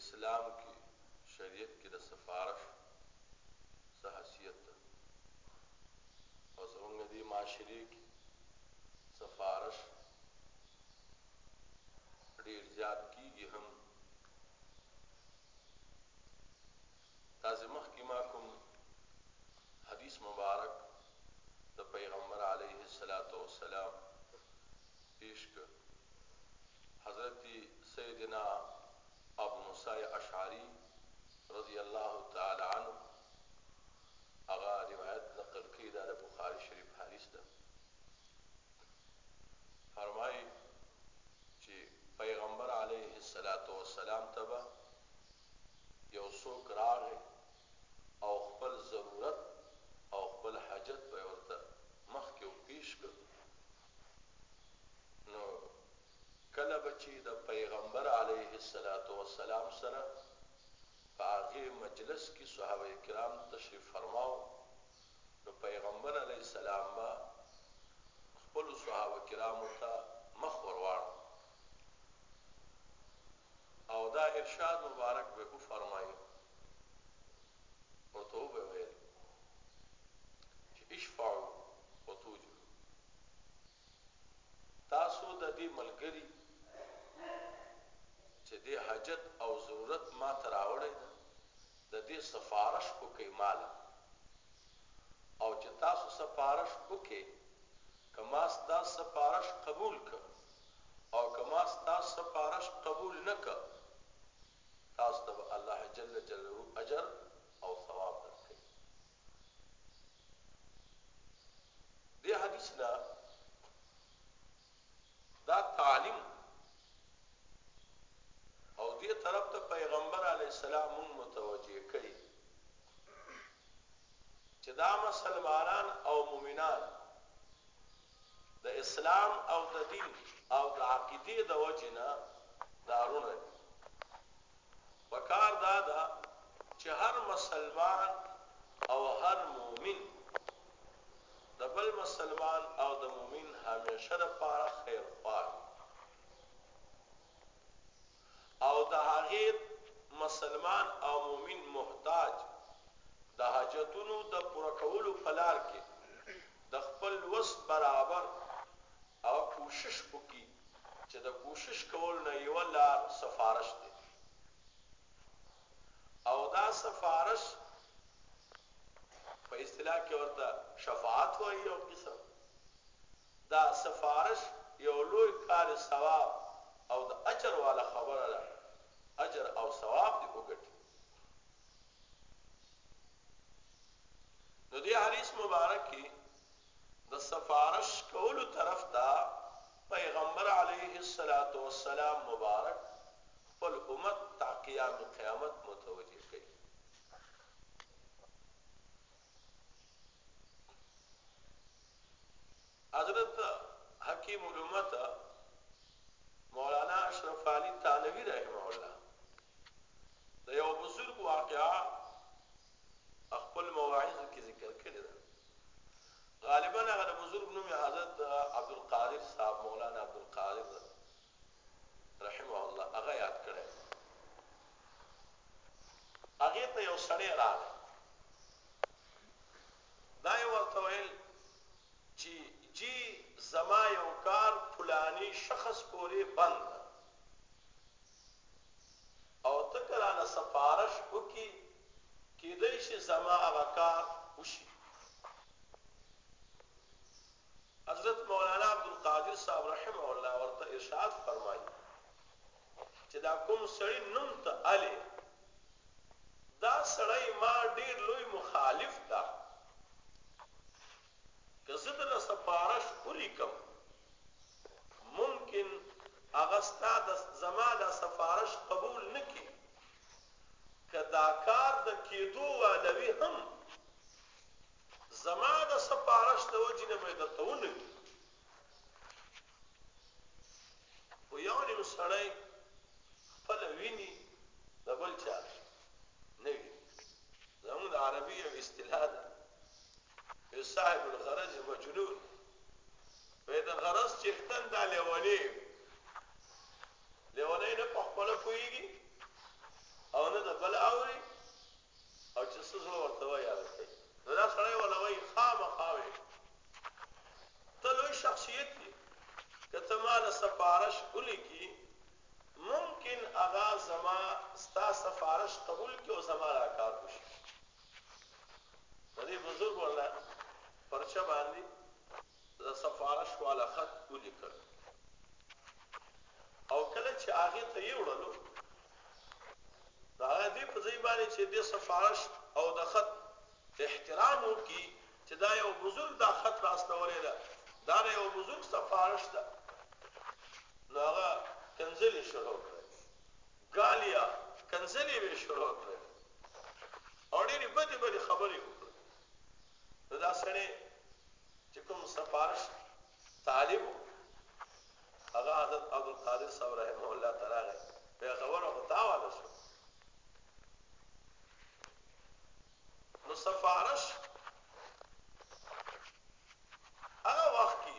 اسلام کې شریعت کې د سفارش څه حثیت ده او زمونږ دې معاشرې کې سفارش ډیر زیات کیږي هم تاسو مخکې ما کوم حدیث مبارک د پیغمبر علیه الصلاۃ والسلام پیش کړ حضرت سیدنا ابو موسی اشعری رضی الله تعالی عنه هغه روایت نقل کوي دا د بخاری شریف حدیث ده فرمایي چې پیغمبر علیه الصلاۃ والسلام ته به یو څوک راغی او خپل ضرورت او خپل حاجت به ورته مخکې پیش کړ نو کله به چي د پيغمبر عليه الصلوة والسلام سره په هغه مجلس کي صحابه کرام تشريف فرما وو نو پيغمبر عليه السلام به خپلو صحابه کرامو ته مخ ور واړو او دا ارشاد مبارک به او فرمايي ورته وبه ويل چې اشفعوا وتوجب تاسو د دې ملګري چې دې حاجت او ضرورت ما ته راوړی ده د دې سفارش وکړئ ما له او چې تاسو سفارش وکړئ که ما ستا سفارش قبول کړ او که ما ستا سفارش قبول نه کړ تاسو ته به الله جل جلاله اجر او ثواب درکوي دې حدیث نه دا تعلیم او دې طرف ته پیغمبر علی السلام مون متوجه کړي چې دا مسلمانان او مؤمنان د اسلام او د دین او د عقیدې د وجې نه دا روڼه دي. پکار دا ده چې هر مسلمان او هر مؤمن د بل مسلمان او د مؤمن همیشه د پاره خیر خواه وي. او د هغه، مسلمان او مؤمن، محتاج د حاجتونو د پوره کولو په لار کې د خپل وس برابر او کوشش وکړي چې د کوشش کولو نه یوه لار سفارش دی او دا سفارش په اصطلاح کې ورته شفاعت وايي یو قسم دا سفارش یو لوی کار ثواب او د اجر واله خبره ده اجر او ثواب دې وګټي. نو دې حدیث مبارک کې د سفارش کولو طرف ته پیغمبر علیه الصلوة والسلام مبارک خپل امت تاقیام قیامت متوجه کوي. حضرت حکیم الامت مولانا اشرف علی تانوی رحمه الله د یو بزرګ واقعا خپل مواعظ کې ذکر کړی ده غالبا هغه بزرګ نوم حضرت عبد القادر صاحب مولانا عبد القادر رحمه الله هغه یاد کړی دی هغه ته یو سړی راغی دا یې ورته ویل چې جی زما یو کار فلانی شخص پورې بند او ته کرانه سفارش وکي کېدای شي زما هغه کار وشي حضرت مولانا عبدالقادر صاحب رحمه الله ورته ارشاد فرمایي چې دا کوم سړی نوم ته علي دا سړی ما ډیر لوی مخالف ده که زه دله سپارش ولیکم ممکن هغه ستا د زما دا سفارش قبول نه کړي که دا کار د کېدو والوي هم زما د سفارش د وجې نه به یې درته ونه وي خو یو نیم سړی خپله ویني د بل چا نه وي زموږ د عربي یو اصطلاح ده یو صاحب الغرض مجنون وایي د غرض څښتن دا لیونی لیونی نه په خپله پوهېږي او نه د بل اوري او چې څه زړه ورته وای هغه کوي نو دا سړی ولا وای خامخا وای ته لوی شخصیت یې که ته ما له سفارش ولیکي ممکن هغه زما ستا سفارش قبول کړي او زما را کار وشي د دې بزرګ ولا پرچه باندې د سفارش والا خط ولیکل او کله چې هغه ته یې وړلو هغه دې په ځای باندې چې د سفارش او د خط احترام وکړي چې دا یو بزرګ دا خط راستولې ده دا یو بزرګ سفارش ده نو هغه کنځلې شروع کړې ګالیا کنځلې به شروع کړې او ډېرې بدې بدې خبرې وکړې دا سړی چې کوم سفارش طالب و هغه حضرت عبدالقادر صاحب رحمه الله ته راغی بیا خبره خو تاواله شو نو سفارش هغه وخت کې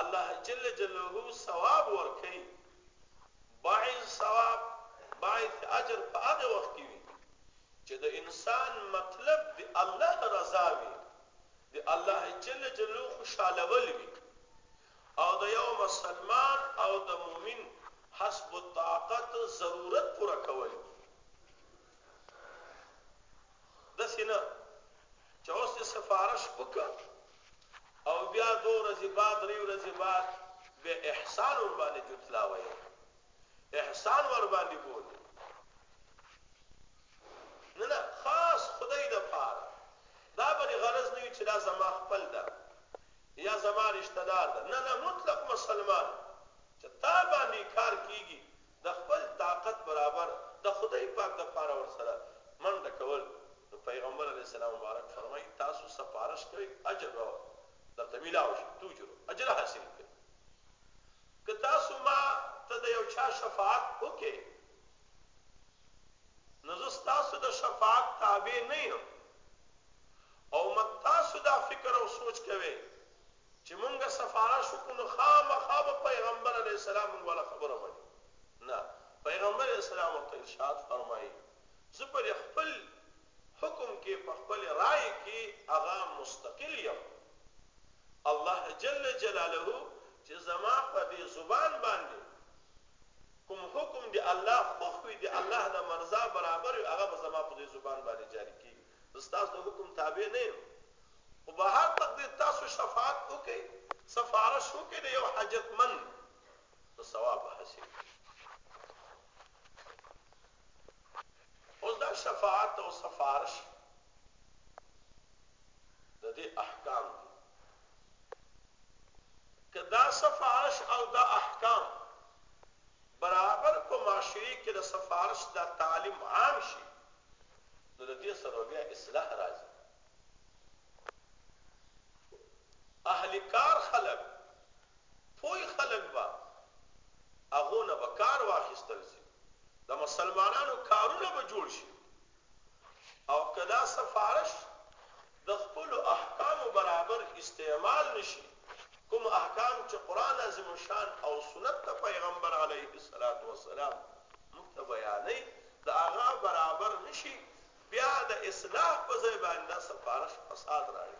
الله جل جلاله ثواب ورکړي باعث ثواب باعث اجر په هغه وخت کې وي چې د انسان مطلب دی الله رضا وي د الله جل جلاله خوشحالول وي او د یو مسلمان او د مؤمن حسب الطاقت ضرورت پوره کول دي. داسې نه چې اوس دې سفارش وکړ او بیا دوه ورځې بعد درې ورځې بعد به احسان ورباندې جوتلاوی احسان ور باندې بولي نه نه خاص خدای د پاره دا بری غرض نه وي چې دا زما خپل ده یا زما رشتہ دار ده نه نه مطلق مسلمان چې تا باندې کار کیږي د خپل طاقت برابر د خدای پاک د پاره ور سره منډه کول نو پیغمبر علی السلام مبارک فرمایي تاسو سپارش کوي اجر درته ملاوي توجرو اجر حاصل کړئ که تاسو ما ته د یو چا شفاعت وکړي نو زه ستاسو د شفاعت تابع نه یم او مت تاسو دا فکر او سوچ کوئ چې مونږ سفارش وکړو نو خامخا به پیغمبر علیه السلام مونږ والا خبره مني نه پیغمبر علیه السلام ورته ارشاد فرمایي زه پر خپل حکم کې په خپلې رایې کې هغه مستقل یم الله جل جلاله چې زما په دې زبان باندې کوم حکم د الله خوښ وي د الله د مرضا برابر وي هغه به زما په دې زبان باندې جاري کېږي زه ستاسو د حکم تابع نه یم خو به هر تقدیر تاسو شفاعت وکړئ سفارش وکړئ د یو حاجتمند د ثواب حاصل کړئ اوس دا شفاعت او سفارش د دې احکام دي که دا سفارش او دا احکام برابر په معاشري کې د سفارش دا تعلیم عام شي نو د دې سره بیا اصلاح راځي اهل کار خلک، پوه خلک به هغو نه به کار واخیستل شي، د مسلمانانو کارونه به جوړ شي او که دا سفارش د خپلو احکامو برابر استعمال نه شي، کوم احکام چې قرآن عظیم الشان او سنت د پیغمبر علیه السلام موږ ته بیانوي، د هغه برابر نه شي، بیا د اصلاح په ځای باندې دا سپارښت فساد راړي،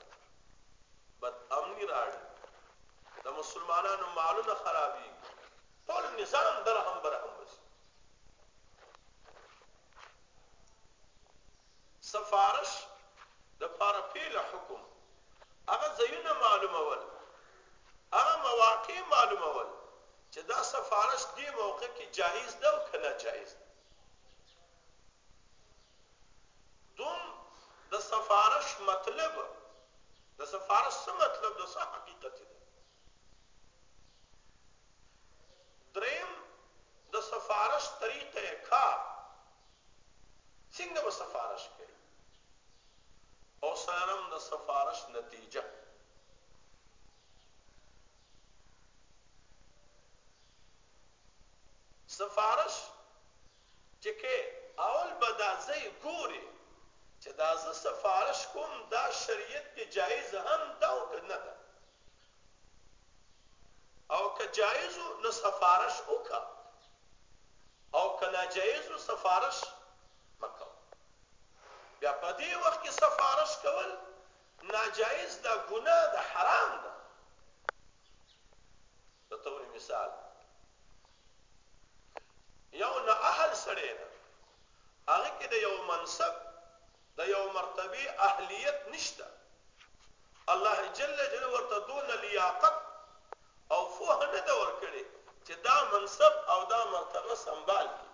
بد امني راړي، د مسلمانانو مالونه خرابیږي، ټول نظام درهم برهم بشي. سفارش د پاره پیل حکم هغه ځایونه معلومول هغه مواقع معلومول چې دا سفارش دی موقع کې جایز ده او کنه جایز ده دوم د سفارش مطلب د سفارش څه مطلب د څه حقیقت دی دریم د سفارش طریقه کار څنګه به سفارش کوي او سلام د سفارش نتیجه سفارش چې که اول به دا ځای ګورې چې دا زه سفارش کوم دا شریعت کې جایز هم ده او که نه ده او که جایز و نو سفارش وکړه او که ناجایز و سفارش مکو بیا په دې وخت کې سفارش کول ناجایز ده ګناه ده حرام ده په طور مثال یو نا اهل سړی ده هغه کې د یو منصب د یو مرتبه اهلیت نشته الله جل جلاله ورته دون لیاقت او فوه نه دا ورکړي چې دا منصب او دا مرتبه سنبال کی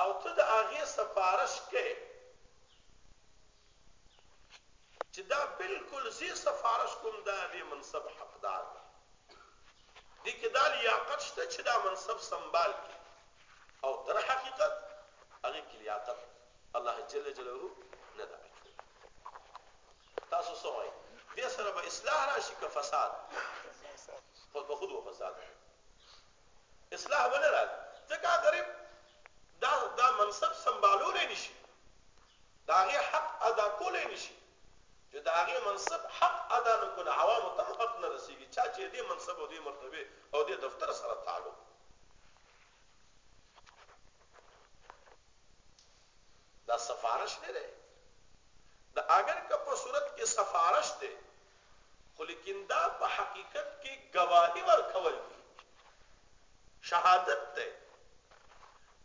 او ته د هغه سفارش کې چې دا بلکل زۀ سفارش کوم د هغۀ منصب حقدار دی. دۀ کښې دا لياقت شته چې دا منصب سنبال کړي او تر حقيقت هغۀ کښې لياقت الله جل جلاله نۀ دی اچولې. تاسو څه وائي؟ دې سره به اصلاح راشي که فساد؟ خود به خود به فساد راشي. اصلاح به نۀ راځي. ځکه غريب دا دا منصب سنبالولې نۀ شي. د هغې حق ادا کولی نه شي چې د هغې منصب حق ادا نه کړو نه عوامو ته هم حق نه رسېږي چا چې دې منصب او دې مرتبې او دې دفتر سره تعلق دا سفارش نه دی د اگر که په صورت کې سفارش دی خو لیکن دا په حقیقت کې گواهی ورکول دي شهادت دی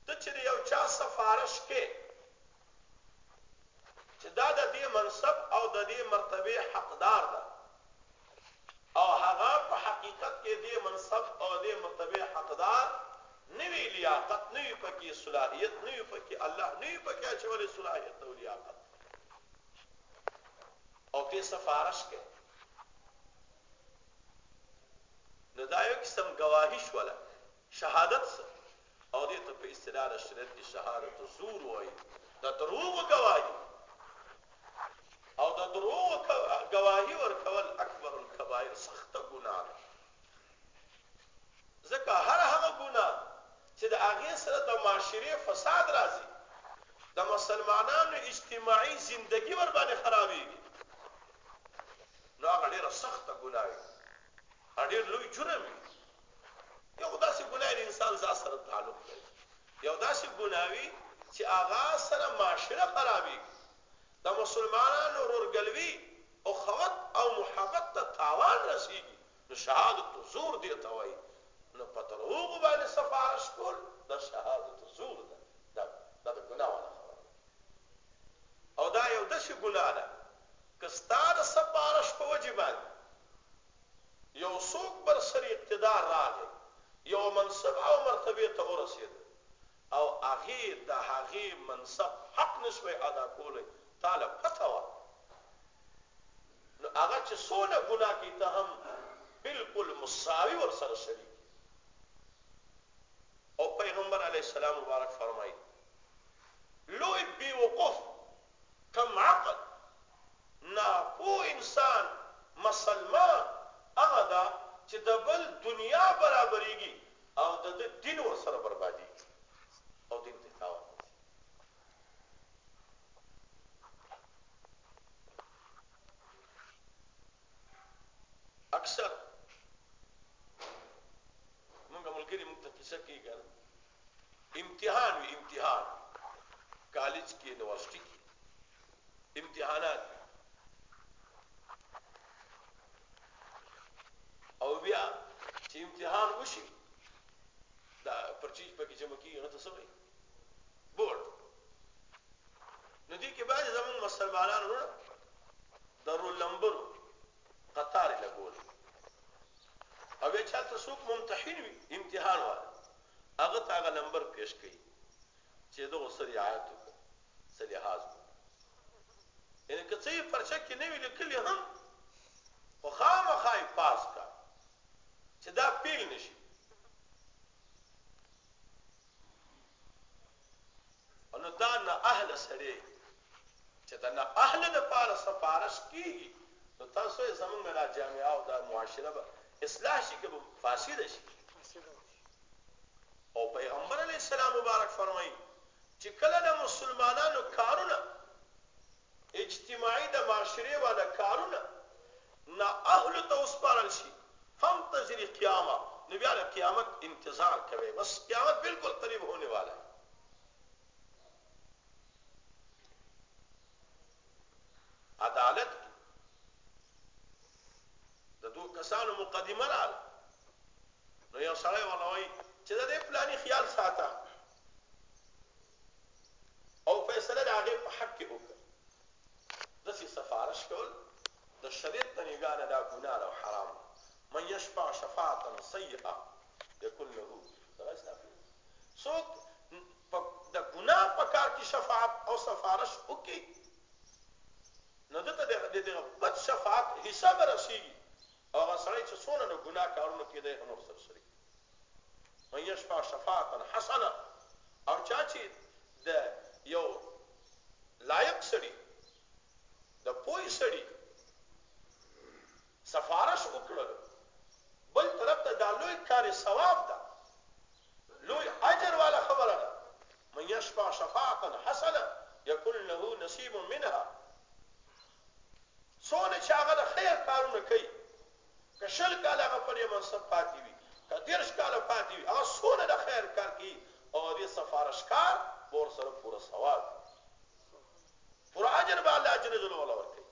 ته چې یو چا سفارش کې چې دا د دې منصب او د دې مرتبې حقدار ده او هغه په حقیقت کې دې منصب او دې مرتبې حقدار نوی لیاقت نوی پکې صلاحیت نوی پکې الله نوی پکې اچولې صلاحیت او لیاقت او ته سفارش کې نو دا یو قسم گواهی شوله شهادت څه او دې ته په اصطلاح د شریعت کې شهادت الزور وایي، د دروغو ګواهي او د دروغو ګواهي ورکول اکبر الکبائر سخته ګناه ده. ځکه هر هغه ګناه چې د هغې سره د معاشرې فساد راځي د مسلمانانو اجتماعي زندگی ور باندې خرابېږي نو هغه ډېره سخته ګناه وي ډېر لوی جرم وي یو داسې ګناه د انسان ذات سره تعلق لري، یو داسې ګناه وي چې هغه سره معاشره خرابېږي، د مسلمانانو ورورګلوي، اخوت او محبت ته تاوان رسېږي، نو شهادت الزور دې ته وايي، نو په دروغو باندې سفارش کول دا شهادت الزور ده، دا دا د ګناه والا خبره ده او دا یو داسې ګناه ده که ستا د سفارش په وجې باندې. یو څوک بر سر اقتدار راغی یو منصب او مرتبه ته ورسید او هغه د هغه منصب حق نشوی ادا کولی تا له پته وه نو هغه چه څونه ګناه کی ته هم بلکل مساوی ور سره شریک یی او پیغمبر علیه السلام مبارک فرمایی لوی بیوقوف کم عقل ناپوه انسان مسلمان هغه ده چې د بل دنیا برابریږي او د ده دین ورسره بربادیږي او دین ته تاوان ورسي اکثر مونږه ملګری مونږ ته کیسه کیږي امتحان وی امتحان کالج کې یونیورسيټي کې امتحانات وی او بیا چې امتحان وشي دا پرچیز پکې جمع کیږي نو تاسو به بورډ نو دې کې باید زموږ مسلمانان وره درو لمبر قطار لګول او بیا چې تاسو ممتحن وي امتحان وره هغه ته هغه لمبر پېش کړئ چې د هغو څه رعایت وکړي، څه لحاظ وکړي. یعنې که څه یې پرچه کې نه وي لیکلي هم خو خامخا یې پاس کړه چې دا پیل نه شي. نو دا نااهله سړی چې د نا اهلو لپاره سفارش کېږي، نو تاسو وایئ زموږ دا جامعه او دا معاشره به اصلاح شي که به فاسده شي؟ او پیغمبر علیه السلام مبارک فرمایي چې کله د مسلمانانو کارونه اجتماعي د معاشرې والا کارونه نا اهلو ته وسپارل شي فانتظر قیامه نو بیا د قیامت انتظار کوي بس قیامت بالکل قریب هونه والا عدالت کې د دوه کسانو مقدمه رااله نو یو سړی ولوي چې د دې پلاني خیال ساته او فیصله د هغه په حق کې وکړه د سي سفارش کول د شریعت د نگاه نه دا ګناه او حرام من یشفع شفاعه سیئه یکن له څوک په د ګناه په کار کي شفاعت او سفارش وکړي نو ده ته د د دغه بد شفاعت حصه به رسېږي او هغه سړی چې څونه د ګناه کارونه کي دی هم ورسره شريک من يشفع شفاعة حسنه او چا چې د یو لایق سړي د پوي سړي سفارش وکړلو بل طرف ته دا لوی کار ثواب ده لوی اجر والا خبره ده، من یشفع شفاعة حسنة یکن له نصیب منها، څونه چې هغه د خیر کارونه کوي، که شل کاله هغه په دې منصب پاتې وي، که دېرش کاله پاتې وي، هغه څونه د خیر کار کوي او د دې سفارشکار به ورسره پوره ثواب وي، پوره اجر به الله جل جلاله ورکوي.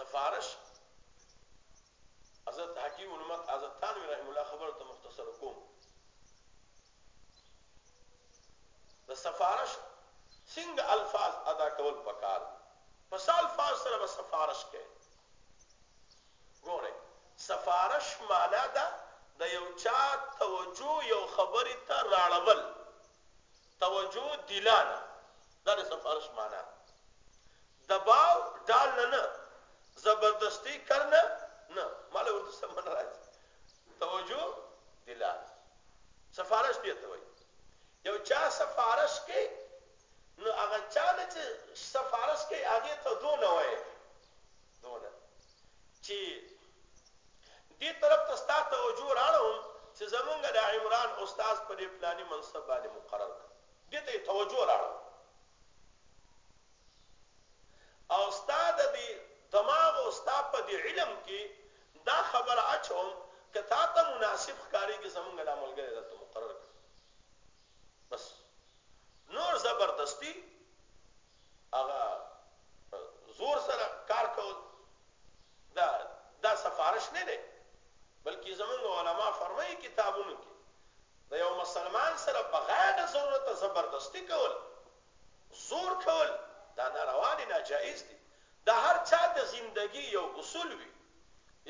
سفارش حضرت حکیم علمت حضرت تانوی رحم الله خبر ته مختصر کوم د سفارش څنګه الفاظ ادا کول پکار په سال فاز سره به سفارش کوي ګورئ سفارش مانا ده د یو چا توجه یو خبرې ته راړول توجه دلانه دا د سفارش مانا ده دباو ډال نه نه زبردستی کرنا نه مال اردو سمن راځي توجه دلانه سفارش دی ته وایي یو چا سفارش کې نو هغه چا نه چې سفارش کې هغه ته دو نه وایي دونه چې دې طرف ته ستا توجه راړوم چې زمونږ د عمران استاد په دې پلاني منصب باندې مقرر کړ دې ته توجه راړوم او ستا د دې دماغ او ستا په دې علم کې دا خبره اچوم که تا ته مناسب ښکاري کې زمونږ د ملګری دلته مقرر کړ بس نور زبردستی هغه په زور سره کار کول دا دا سفارش نه دی بلکې زمونږ علما فرمایي کتابونو کې د یو مسلمان سره بغیر د ضرورت زبردستی کول زور کول دا ناروا دي ناجایز دي د هر چا د زندګي یو اصول وي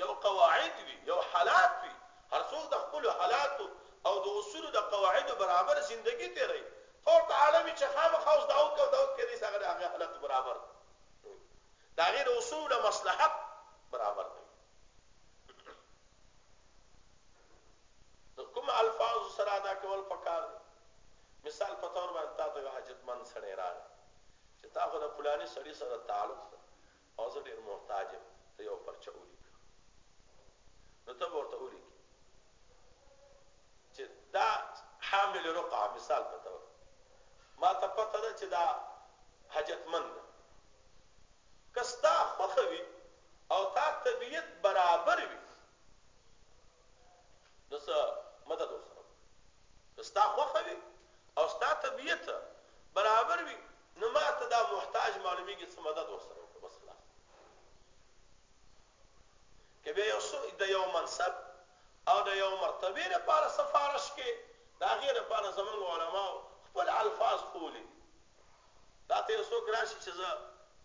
یو قواعد وي، یو حالات وي، هر څوک د خپلو حالاتو او د اصولو د قواعدو برابر زندګي تېروي، ته ورته اړه وي چې خامخا اوس دا وکړه او دا وکړه، کېدای شي هغه د هغه حالاتو برابر نه وي، د هغې د اصولو له مصلحت برابر نه وي. د کومو الفاظو سره ادا کول پکار دي؟ مثال په طور باندې تا ته یو حاجتمند سړی راغی چې تا خو د فلاني سړي سره تعلق ده، او زه ډېر محتاج یم ته یوه پرچه ولیکه نو ته به ورته ولیکې چې دا حامل رقعه مثال په طور ما ته پته ده چې دا حاجتمند ده که ستا خوښه وي او تا طبیعت برابر وي نو څه مدد ورسره وکړو که ستا خوښه وي او ستا طبیعت برابر وي نو ما ته دا محتاج معلومیږي څه مدد ورسره وکړو بس خلاص که به یو د یو منصب او د یو مرتبه لپاره سفارش کې دا غیر لپاره زمونږ علما خپل الفاظ خولي دي دا ته یو څوک راشي چې زه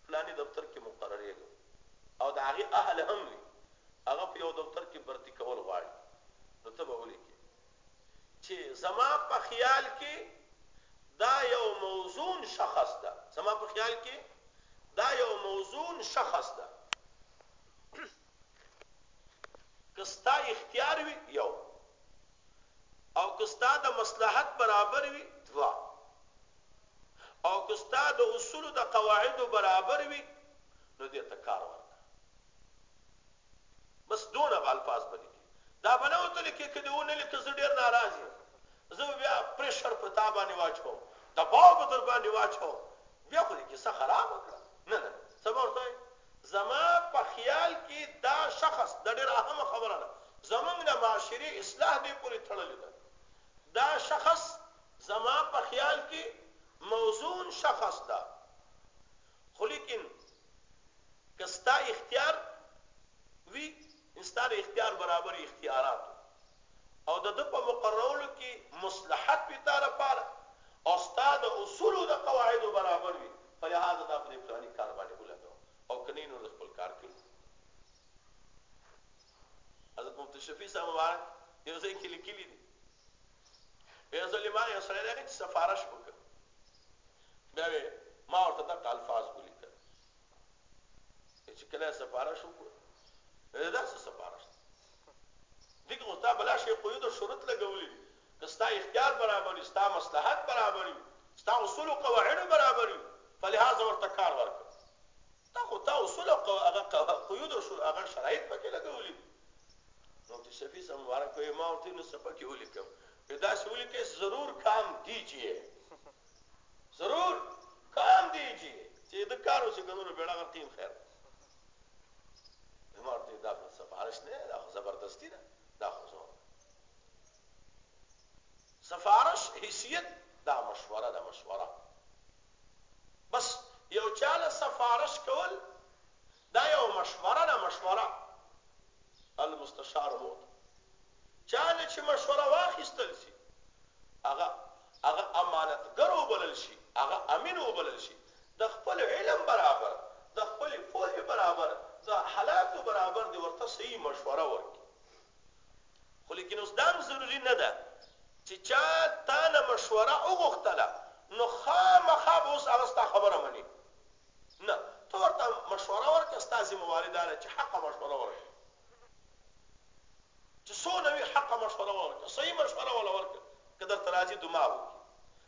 پلاني دفتر کې مقرر یم او دا غي اهل هم وي هغه په یو دفتر کې برتي کول غواړي نو ته به ولیکې چې زما په خیال کې دا یو موزون شخص ده زما په خیال کې دا یو موزون شخص ده کستا اختیار وی یو او کستا د مصلحت برابر وی دوا او کستا د اصول د قواعد برابر وی نو دې ته کار ورکړه بس دونه به الفاظ به لیکې دا به نه ورته لیکې که دې ونه لیکه زه ډېر ناراض یم زه به بیا پرېشر په تا باندې واچوم دباو به در باندې واچوم بیا خو دې کیسه خرابه کړه نه نه څه به ورته وایې زما په خیال کې دا شخص دا ډېره اهمه خبره ده زمونږ د معاشرې اصلاح دې پورې تړلې ده دا شخص زما په خیال کې موزون شخص ده خو لیکن که ستا اختیار وي ان ستا د اختیار برابر اختیاراتو او د ده په مقررولو کې مصلحت وي تا لپاره او ستا د اصولو د قواعدو برابر وي فلهذا دا په دې فلاني کار باندې ولګوه او که نه نو د خپل کار کوي حضرت مفتي شفیع صاحب مبارک یو ځای کې لیکلي دي وی یو ځلې ما یو سړی راغی چې سفارش وکړ بیا وی ما ورته دغه الفاظ ولیکل چې کله سفارش وکړ دا داسې سفارش دغه اوس دا بلا شي قیود او شروط لګولې که ستا اختیار برابري ستا مصلحت برابري ستا اصول او قواعد برابري فلهذا ورته کار ورکړه دا خو تا اصول او هغه قیود شو هغه شرایط پکې لګولي دي مفتی شفیع صاحب مبارک وي ما ورته نو څه پکې ولیکم دا څه ولیکې ضرور کام دیجیه ضرور کام دیجیه چې د کار اوسې کنور بیړه غرقیم خیر ما ورته دا سفارش نه دا خو زبردستی ده دا خو زه سفارش حیثیت دا مشوره ده مشوره بس یو چا له سفارش کول دا یو مشوره ده مشوره المستشار موت چا نه چې مشوره واخیستل شي هغه هغه امانتګر وبلل شي هغه امین وبلل شي د خپل علم برابر د خپل پوهې برابر د حالاتو برابر دی ورته صحیح مشوره ورکړي خو لیکن اوس دا هم ضروري نه ده چې چا تا نه مشوره وغوښتله نو خامخا به اوس هغه ستا خبره مني نه ته ورته مشوره ورکړه ستا ذمه واري دا ده چې حقه مشوره ورکړه چې څونه وي حقه مشوره ورکړه صحیح مشوره ولا ورکړه که درته راځي دماغ وکړي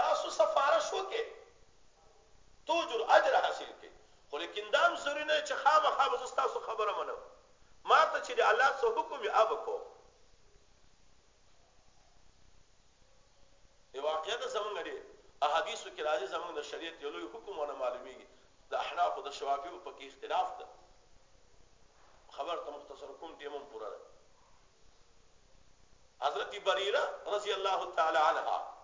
تاسو سفارش وکړئ توجر اجر حاصل کړئ خو لیکن دا هم ضروري نه ده چې خامخا به زه ستاسو خبره منم ماته چې د الله څه حکم وي هغه به کوم یو واقعیت زمونږ دی احادیثو کې راځي زمونږ د شریعت یو لوی حکم ونه معلومیږي د احناف او د شوافیو په کې اختلاف ده خبر ته مختصر کوم ټیم هم پوره ده حضرت بریرة رضی الله تعالی عنها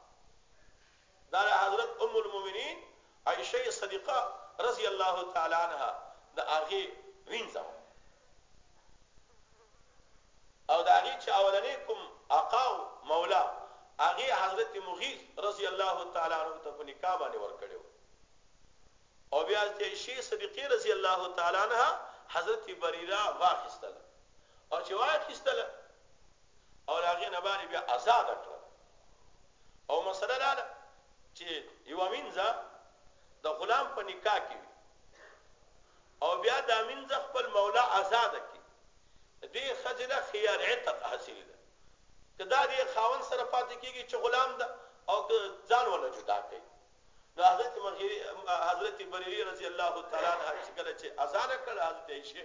دا له حضرت ام المؤمنین عائشه صدیقه رضی الله تعالی عنها د هغه وینځه وه او د هغه چې اولنې کوم آقا او مولا هغه حضرت مغیث رضی الله تعالی عنه ته په نکاح باندې ورکړو او بیا حضرت عائشه صدیقه رضی الله تعالی عنها حضرت بریرة واخیستله او چې واخیستله او هغه نه باندې بیا آزاد کړ او مسله دا ده چې یو مینځه د غلام په نکاح کې او بیا د مینځه خپل مولا آزاد کی دې خجله خيار عتق حاصل ده کدا دې خاون سره پاتې کیږي چې غلام ده او ځان ولا جدا کوي نو حضرت مغیری حضرت بریری رضی الله تعالی عنہ چې کله چې آزاد کړ حضرت عائشہ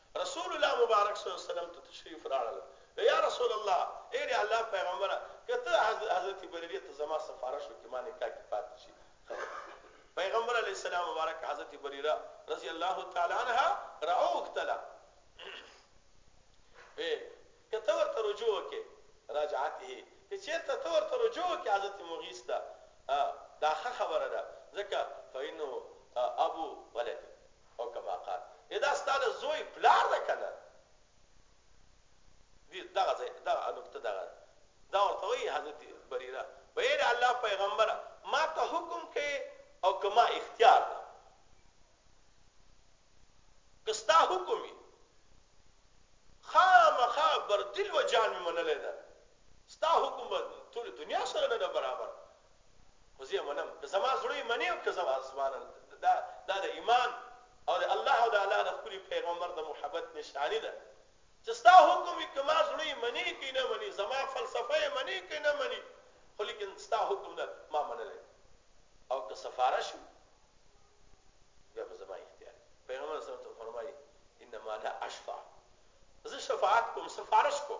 رسول الله مبارک صلی الله علیه وسلم ته تشریف راړل نو یا رسول الله ای د الله پیغمبره که ته حضرت بریره ته زما سفارش وکړي ما نکاح کې پاتې شي ښه به وي پیغمبر علیه السلام مبارک حضرت بریره رضی الله تعالی عنها راوغوښتله وی که ته ورته رجوع وکړې راجعته که چېرته ته ورته رجوع وکړې حضرت مغیث ته دا ښه خبره ده ځکه فإنه ابو ولدي او کما قال ای دا ستا د زوی پلار ده کنه دی دغه ځای دغه نقطه دغه دا ورته وایي حضرت بریره وایي د الله پیغمبره ما ته حکم کوي او که ما اختیار ده که ستا حکم وي خامخا بردل و جان مې منلی ده ستا حکومت تولې دنیا سره نه ده برابر خو زه یې منم که زما زړه یې منې او که زما زبان دا دا د ایمان او د الله او د الله د ښکلي پیغمبر د محبت نشاني ده چې ستا حکم یې که ما زړه یې منې که نه منې زما فلسفه یې منې که نه منې خو لیکن ستا حکم ده ما منلی او که سفاره شو بیا به زما اختیار پیغمبر صلی الله علیه وسلم فرمایي انما لا اشفع زه شفاعت کوم سفارش کوم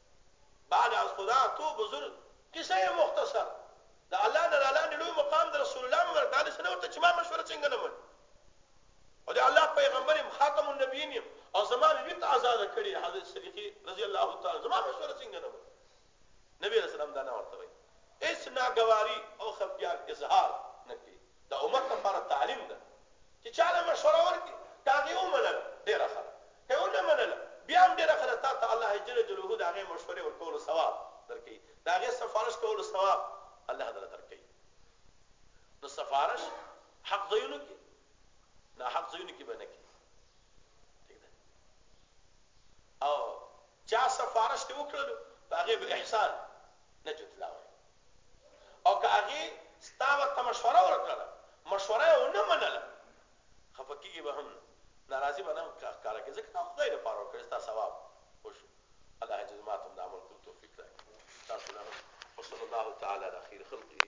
بعد از خدا تو بزرګ قصه یې مختصر د الله نه رالاندې لوی مقام د رسول الله مبارک دا څه نه ورته چې ما مشوره څنګه نه مني او د الله پیغمبر يم خاتم النبیین يم او زما بیبي ته آزاد کړي حضرت صدیقی رضی الله تعالی زما مشوره څنګه نه مني نبی رسول الله دا نه ورته وایي اس ناګواری او خفګان اظهار د امت لپاره تعلیم ده چې چا له مشوره ورکړي که هغې ومنله ډېره ښه ده که یې ونه منله بیا هم ډېره ښه ده تا ته الله جل جلاله د هغې مشورې ورکولو ثواب درکوي د هغې سفارش کولو ثواب الله درله درکوي نو سفارش حق ځایونو کې نا حق ځایونو کې به نه کوي او چا سفارش کې وکړلو په هغې به احسان نه جتلاوه او که هغې ستا ورته مشوره ورکړله مشوره یې ونه منله خفه کېږي به هم نه ناراضي به نه ښکاره کړې ځکه تا خدای لپاره ورکړې ستا ثواب وشو الله جزماتم د عمل کول توفیق راکړي تاسو له هم وصلی الله تعالی علی خیر خلقه